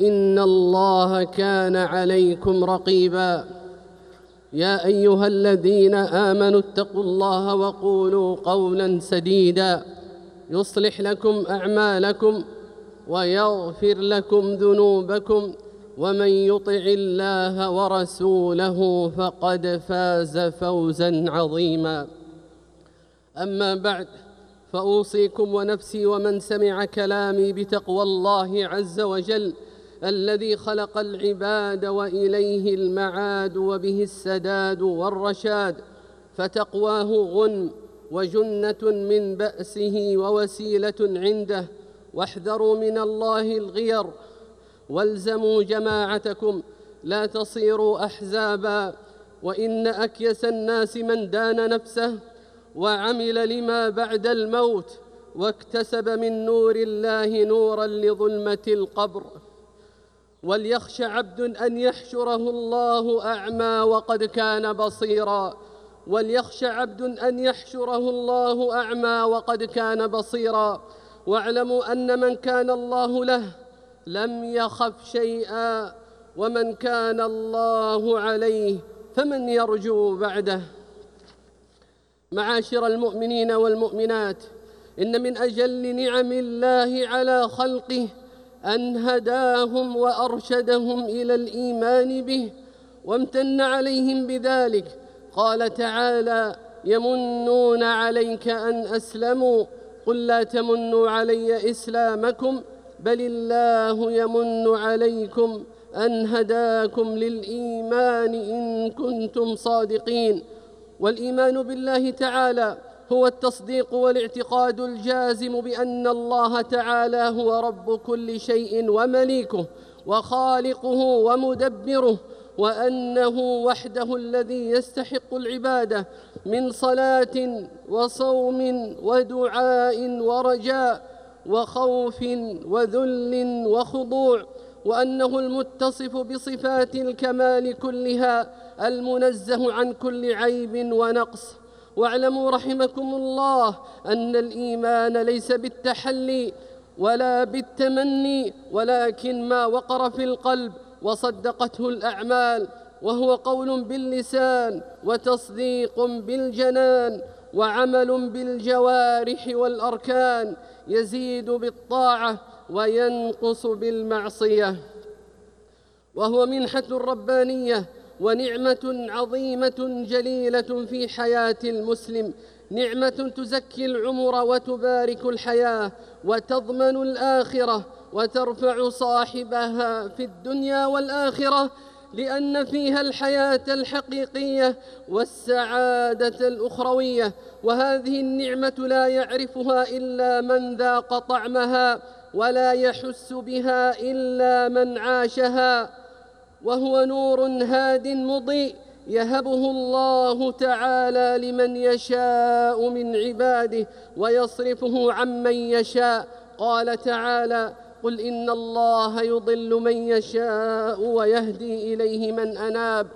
إن الله كان عليكم رقيبا. يا أيها الذين آمنوا اتقوا الله وقولوا قولا سديدا. يصلح لكم أعمالكم ويغفر لكم ذنوبكم ومن يطع الله ورسوله فقد فاز فوزا عظيما. أما بعد فأوصيكم ونفسي ومن سمع كلامي بتقوى الله عز وجل الذي خلق العباد وإليه المعاد وبه السداد والرشاد فتقواه غنم وجنة من بأسه ووسيلة عنده. واحذروا من الله الغير والزموا جماعتكم لا تصيروا أحزابا. وإن أكيس الناس من دان نفسه وعمل لما بعد الموت واكتسب من نور الله نورا لظلمة القبر. وليخش عبد أن يحشره الله أعمى وقد كان بصيرا. وليخش عبد أن يحشره الله أعمى وقد كان بصيرا. واعلموا أن من كان الله له لم يخف شيئا ومن كان الله عليه فمن يرجو بعده. معاشر المؤمنين والمؤمنات إن من أجل نعم الله على خلقه أن هداهم وأرشدهم إلى الإيمان به وامتن عليهم بذلك. قال تعالى يمنون عليك أن أسلموا قل لا تمنوا علي إسلامكم بل الله يمن عليكم أن هداكم للإيمان إن كنتم صادقين. والإيمان بالله تعالى هو التصديق والاعتقاد الجازم بأن الله تعالى هو رب كل شيء ومليكه وخالقه ومدبره وأنه وحده الذي يستحق العبادة من صلاة وصوم ودعاء ورجاء وخوف وذل وخضوع وأنه المتصف بصفات الكمال كلها المنزه عن كل عيب ونقص واعلموا رحمكم الله أن الإيمان ليس بالتحلي ولا بالتمني ولكن ما وقر في القلب وصدقته الأعمال وهو قول باللسان وتصديق بالجنان وعمل بالجوارح والأركان يزيد بالطاعة وينقص بالمعصية. وهو منحة ربانية ونعمة عظيمة جليلة في حياة المسلم. نعمة تزكي العمر وتبارك الحياة وتضمن الآخرة وترفع صاحبها في الدنيا والآخرة لأن فيها الحياة الحقيقية والسعادة الأخروية. وهذه النعمة لا يعرفها إلا من ذاق طعمها ولا يحس بها إلا من عاشها. وهو نور هاد مضيء يهبه الله تعالى لمن يشاء من عباده ويصرفه عمن يشاء. قال تعالى قل إن الله يضل من يشاء ويهدي إليه من أناب.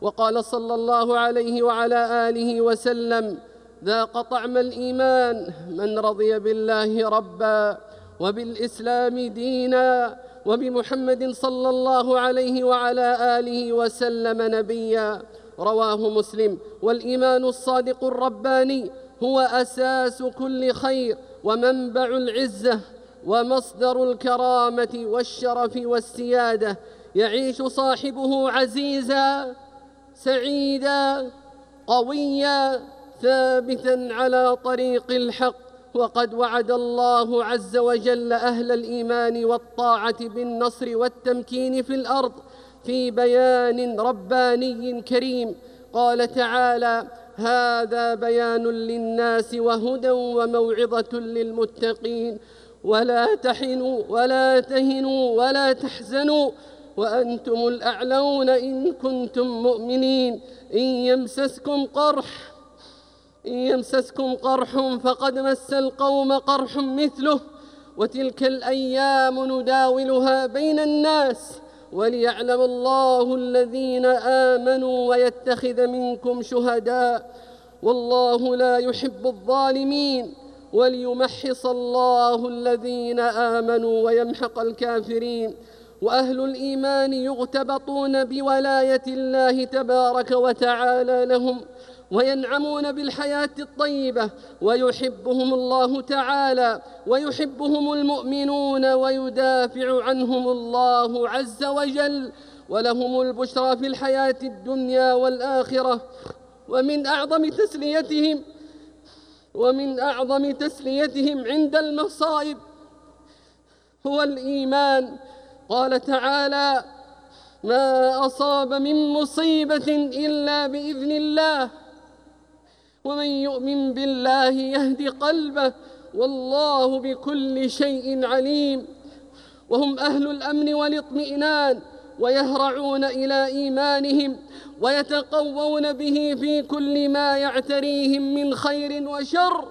وقال صلى الله عليه وعلى آله وسلم ذاق طعم الإيمان من رضي بالله ربا وبالإسلام دينا. وبمحمد صلى الله عليه وعلى آله وسلم نبيا. رواه مسلم. والإيمان الصادق الرباني هو أساس كل خير ومنبع العزة ومصدر الكرامة والشرف والسيادة. يعيش صاحبه عزيزا سعيدا قويا ثابتا على طريق الحق. وقد وعد الله عز وجل أهل الإيمان والطاعة بالنصر والتمكين في الأرض في بيان رباني كريم. قال تعالى هذا بيان للناس وهدى وموعظة للمتقين. ولا تحنوا ولا تهنوا ولا تحزنوا وأنتم الأعلون إن كنتم مؤمنين. إن يمسسكم قرح إن يمسسكم قرح فقد مس القوم قرح مثله وتلك الأيام نداولها بين الناس وليعلم الله الذين آمنوا ويتخذ منكم شهداء والله لا يحب الظالمين وليمحص الله الذين آمنوا ويمحق الكافرين. وأهل الإيمان يغتبطون بولاية الله تبارك وتعالى لهم وينعمون بالحياة الطيبة ويحبهم الله تعالى ويحبهم المؤمنون ويدافع عنهم الله عز وجل ولهم البشرى في الحياة الدنيا والآخرة. ومن أعظم تسليتهم ومن أعظم تسليتهم عند المصائب هو الإيمان. قال تعالى ما أصاب من مصيبة إلا بإذن الله. ومن يؤمن بالله يهدي قلبه والله بكل شيء عليم. وهم أهل الأمن والاطمئنان ويهرعون إلى إيمانهم ويتقوون به في كل ما يعتريهم من خير وشر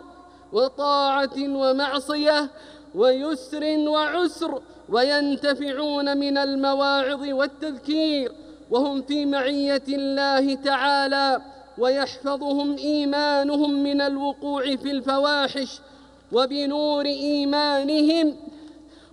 وطاعة ومعصية ويسر وعسر وينتفعون من المواعظ والتذكير. وهم في معية الله تعالى ويحفظهم إيمانهم من الوقوع في الفواحش وبنور إيمانهم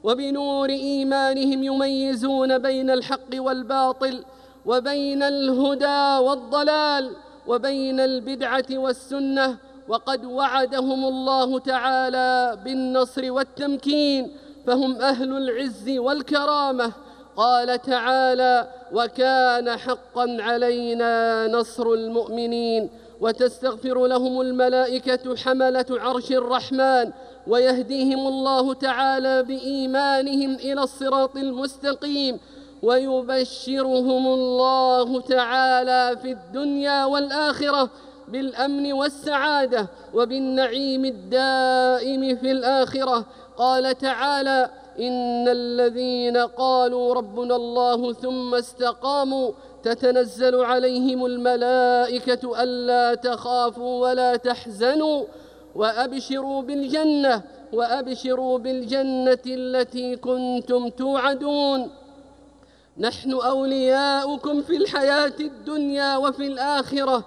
وبنور إيمانهم يميزون بين الحق والباطل وبين الهدى والضلال وبين البدعة والسنة وقد وعدهم الله تعالى بالنصر والتمكين فهم أهل العز والكرامة قال تعالى وكان حقا علينا نصر المؤمنين وتستغفر لهم الملائكة حملة عرش الرحمن ويهديهم الله تعالى بإيمانهم إلى الصراط المستقيم ويبشرهم الله تعالى في الدنيا والآخرة. بالأمن والسعادة وبالنعيم الدائم في الآخرة. قال تعالى إن الذين قالوا ربنا الله ثم استقاموا تتنزل عليهم الملائكة ألا تخافوا ولا تحزنوا. وأبشروا بالجنة وأبشروا بالجنة التي كنتم توعدون. نحن أولياؤكم في الحياة الدنيا وفي الآخرة.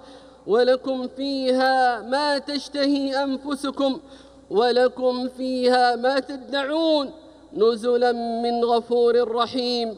ولكم فيها ما تشتهي أنفسكم ولكم فيها ما تدعون نزلا من غفور رحيم.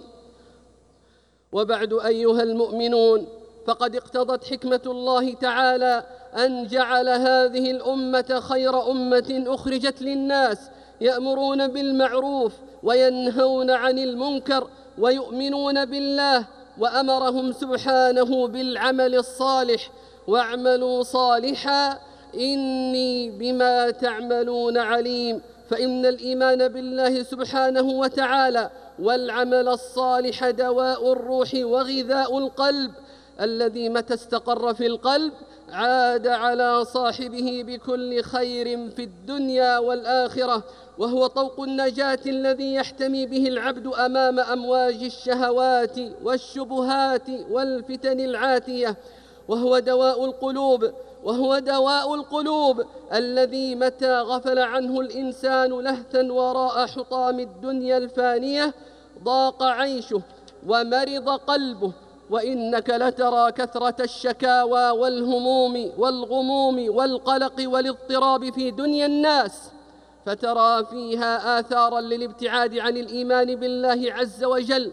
وبعد أيها المؤمنون فقد اقتضت حكمة الله تعالى أن جعل هذه الأمة خير أمة أخرجت للناس يأمرون بالمعروف وينهون عن المنكر ويؤمنون بالله وأمرهم سبحانه بالعمل الصالح واعملوا صالحا إني بما تعملون عليم. فإن الإيمان بالله سبحانه وتعالى والعمل الصالح دواء الروح وغذاء القلب الذي متى استقر في القلب عاد على صاحبه بكل خير في الدنيا والآخرة. وهو طوق النجاة الذي يحتمي به العبد أمام أمواج الشهوات والشبهات والفتن العاتية. وهو دواء القلوب وهو دواء القلوب الذي متى غفل عنه الإنسان لهثا وراء حطام الدنيا الفانية ضاق عيشه ومرض قلبه وإنك لترى كثرة الشكاوى والهموم والغموم والقلق والاضطراب في دنيا الناس. فترى فيها آثارا للابتعاد عن الإيمان بالله عز وجل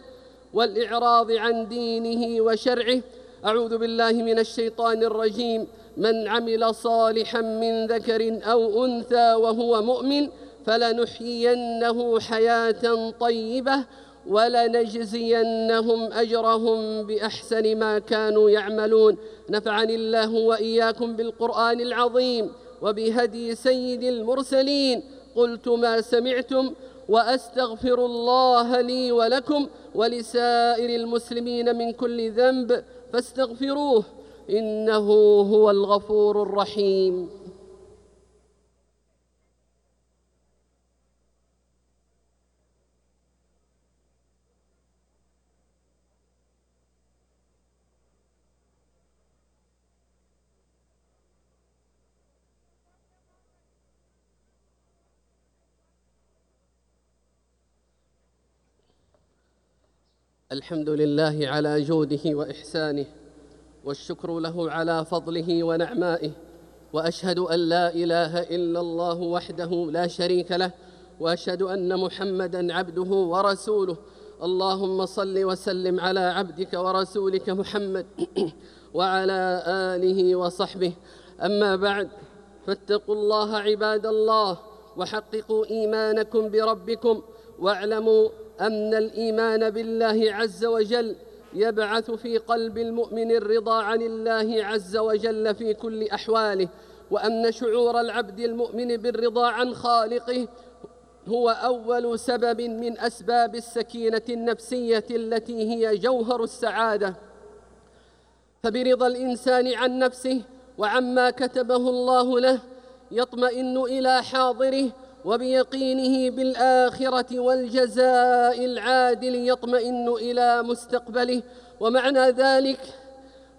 والإعراض عن دينه وشرعه أعوذ بالله من الشيطان الرجيم. من عمل صالحا من ذكر أو أنثى وهو مؤمن فلنحيينه حياة طيبة ولنجزينهم أجرهم بأحسن ما كانوا يعملون. نفعني الله وإياكم بالقرآن العظيم وبهدي سيد المرسلين. قلت ما سمعتم وأستغفر الله لي ولكم ولسائر المسلمين من كل ذنب. فاستغفروه إنه هو الغفور الرحيم. الحمد لله على جوده وإحسانه والشكر له على فضله ونعمائه وأشهد أن لا إله إلا الله وحده لا شريك له وأشهد أن محمدا عبده ورسوله. اللهم صل وسلم على عبدك ورسولك محمد وعلى آله وصحبه. أما بعد فاتقوا الله عباد الله وحققوا إيمانكم بربكم واعلموا أن الإيمان بالله عز وجل يبعث في قلب المؤمن الرضا عن الله عز وجل في كل أحواله وأن شعور العبد المؤمن بالرضا عن خالقه هو أول سبب من أسباب السكينة النفسية التي هي جوهر السعادة. فبرضا الإنسان عن نفسه وعما كتبه الله له يطمئن إلى حاضره وبيقينه بالآخرة والجزاء العادل يطمئن إلى مستقبله. ومعنى ذلك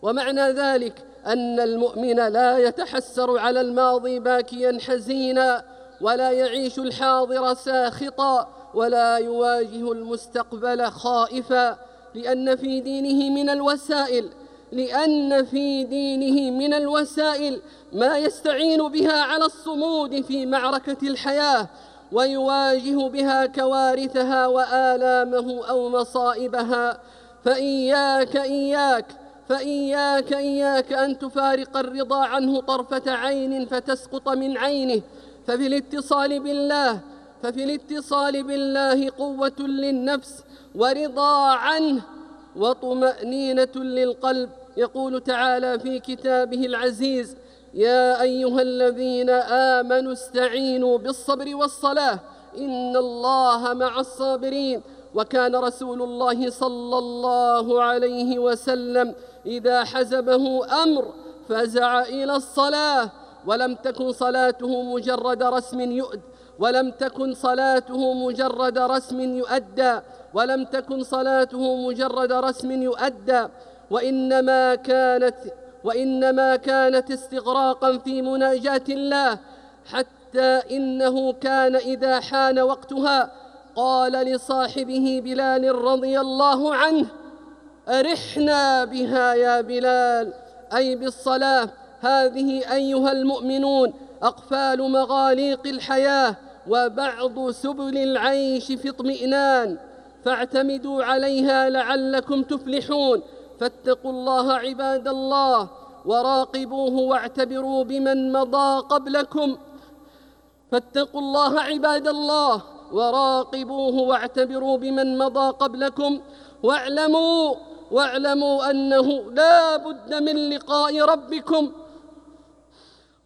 ومعنى ذلك أن المؤمن لا يتحسر على الماضي باكيا حزينا ولا يعيش الحاضر ساخطا ولا يواجه المستقبل خائفا لأن في دينه من الوسائل لأن في دينه من الوسائل ما يستعين بها على الصمود في معركة الحياة ويواجه بها كوارثها وآلامه أو مصائبها. فإياك إياك فإياك إياك أن تفارق الرضا عنه طرفة عين فتسقط من عينه. ففي الاتصال بالله ففي الاتصال بالله قوة للنفس ورضا عنه وطمأنينة للقلب. يقول تعالى في كتابه العزيز يا أيها الذين آمنوا استعينوا بالصبر والصلاة إن الله مع الصابرين. وكان رسول الله صلى الله عليه وسلم إذا حزبه أمر فزع إلى الصلاة. ولم تكن صلاته مجرد رسم يؤد ولم تكن صلاته مجرد رسم يؤدى. ولم تكن صلاته مجرد رسم يؤدى. وإنما كانت وإنما كانت استغراقا في مناجاة الله حتى إنه كان إذا حان وقتها قال لصاحبه بلال رضي الله عنه أرحنا بها يا بلال أي بالصلاة هذه أيها المؤمنون أقفال مغاليق الحياة وبعض سبل العيش في اطمئنان فاعتمدوا عليها لعلكم تفلحون فاتقوا الله عباد الله وراقبوه واعتبروا بمن مضى قبلكم. فاتقوا الله عباد الله وراقبوه واعتبروا بمن مضى قبلكم. واعلموا واعلموا أنه لا بد من لقاء ربكم.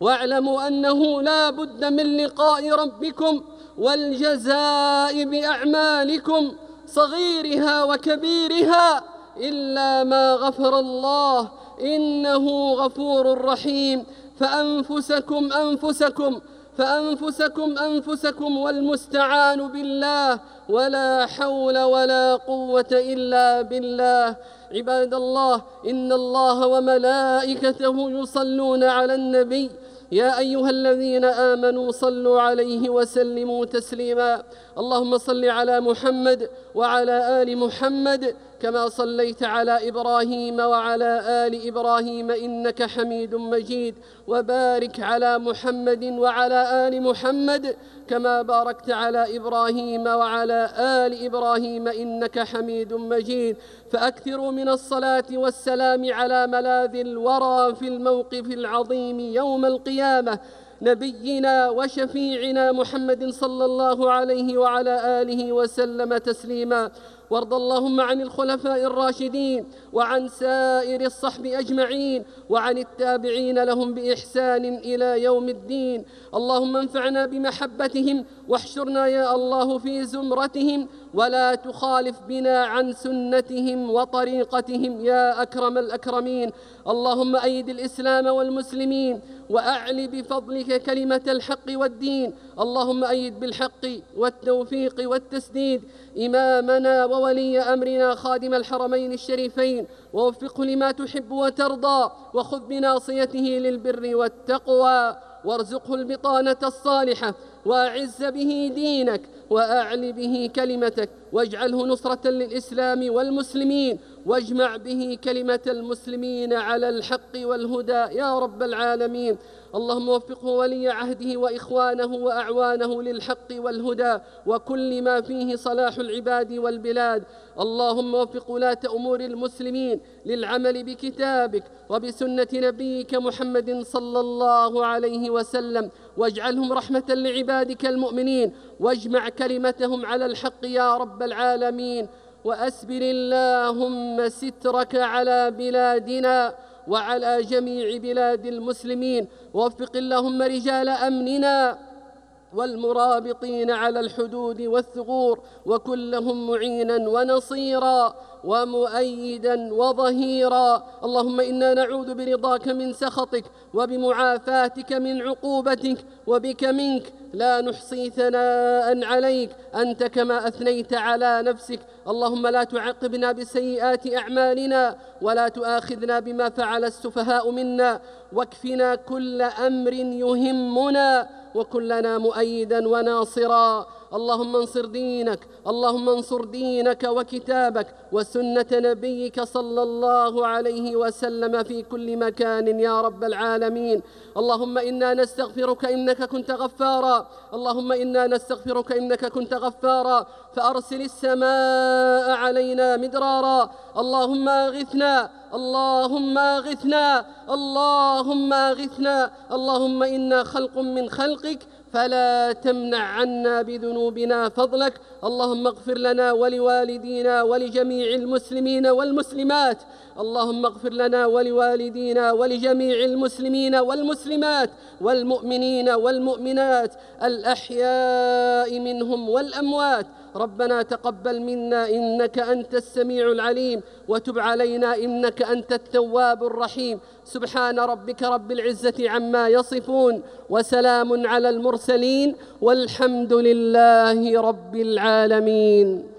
واعلموا أنه لا بد من لقاء ربكم والجزاء بأعمالكم صغيرها وكبيرها. إلا ما غفر الله إنه غفور رحيم. فأنفسكم أنفسكم فأنفسكم أنفسكم والمستعان بالله ولا حول ولا قوة إلا بالله. عباد الله إن الله وملائكته يصلون على النبي. يا أيها الذين آمنوا صلوا عليه وسلموا تسليما. اللهم صل على محمد وعلى آل محمد كما صليت على إبراهيم وعلى آل إبراهيم إنك حميد مجيد وبارك على محمد وعلى آل محمد كما باركت على إبراهيم وعلى آل إبراهيم إنك حميد مجيد. فأكثروا من الصلاة والسلام على ملاذ الورى في الموقف العظيم يوم القيامة نبينا وشفيعنا محمد صلى الله عليه وعلى آله وسلم تسليما. وارض اللهم عن الخلفاء الراشدين وعن سائر الصحب أجمعين وعن التابعين لهم بإحسان إلى يوم الدين. اللهم انفعنا بمحبتهم واحشرنا يا الله في زمرتهم ولا تخالف بنا عن سنتهم وطريقتهم يا أكرم الأكرمين. اللهم أيد الإسلام والمسلمين وأعل بفضلك كلمة الحق والدين. اللهم أيد بالحق والتوفيق والتسديد. إمامنا وولي أمرنا خادم الحرمين الشريفين. ووفقه لما تحب وترضى. وخذ بناصيته للبر والتقوى. وارزقه البطانة الصالحة. وأعز به دينك. وأعل به كلمتك. واجعله نصرة للإسلام والمسلمين. واجمع به كلمة المسلمين على الحق والهدى يا رب العالمين. اللهم وفقه ولي عهده وإخوانه وأعوانه للحق والهدى وكل ما فيه صلاح العباد والبلاد. اللهم وفق ولاة أمور المسلمين للعمل بكتابك وبسنة نبيك محمد صلى الله عليه وسلم. واجعلهم رحمة لعبادك المؤمنين. واجمع كلمتهم على الحق يا رب العالمين. وأسبل اللهم سترك على بلادنا وعلى جميع بلاد المسلمين ووفق اللهم رجال أمننا. والمرابطين على الحدود والثغور وكلهم معينا ونصيرا ومؤيدا وظهيرا. اللهم إنا نعوذ برضاك من سخطك وبمعافاتك من عقوبتك وبك منك لا نحصي ثناء عليك. أنت كما أثنيت على نفسك. اللهم لا تعقبنا بسيئات أعمالنا ولا تؤاخذنا بما فعل السفهاء منا. واكفنا كل أمر يهمنا. وكن لنا مؤيدا وناصرا. اللهم انصر دينك اللهم انصر دينك وكتابك وسنة نبيك صلى الله عليه وسلم في كل مكان يا رب العالمين. اللهم إنا نستغفرك إنك كنت غفارا. اللهم إنا نستغفرك إنك كنت غفارا. فأرسل السماء علينا مدرارا. اللهم أغثنا اللهم أغثنا اللهم أغثنا. اللهم إنا خلق من خلقك فلا تمنع عنا بذنوبنا فضلك. اللهم اغفر لنا ولوالدينا ولجميع المسلمين والمسلمات. اللهم اغفر لنا ولوالدينا ولجميع المسلمين والمسلمات والمؤمنين والمؤمنات. الأحياء منهم والأموات. ربنا تقبل منا إنك أنت السميع العليم وتب علينا إنك أنت التواب الرحيم. سبحان ربك رب العزة عما يصفون وسلام على المرسلين والحمد لله رب العالمين.